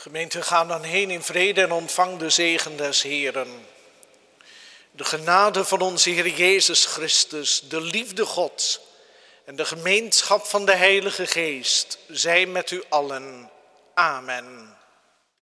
Gemeente, ga dan heen in vrede en ontvang de zegen des Heren. De genade van onze Heer Jezus Christus, de liefde Gods en de gemeenschap van de Heilige Geest zijn met u allen. Amen.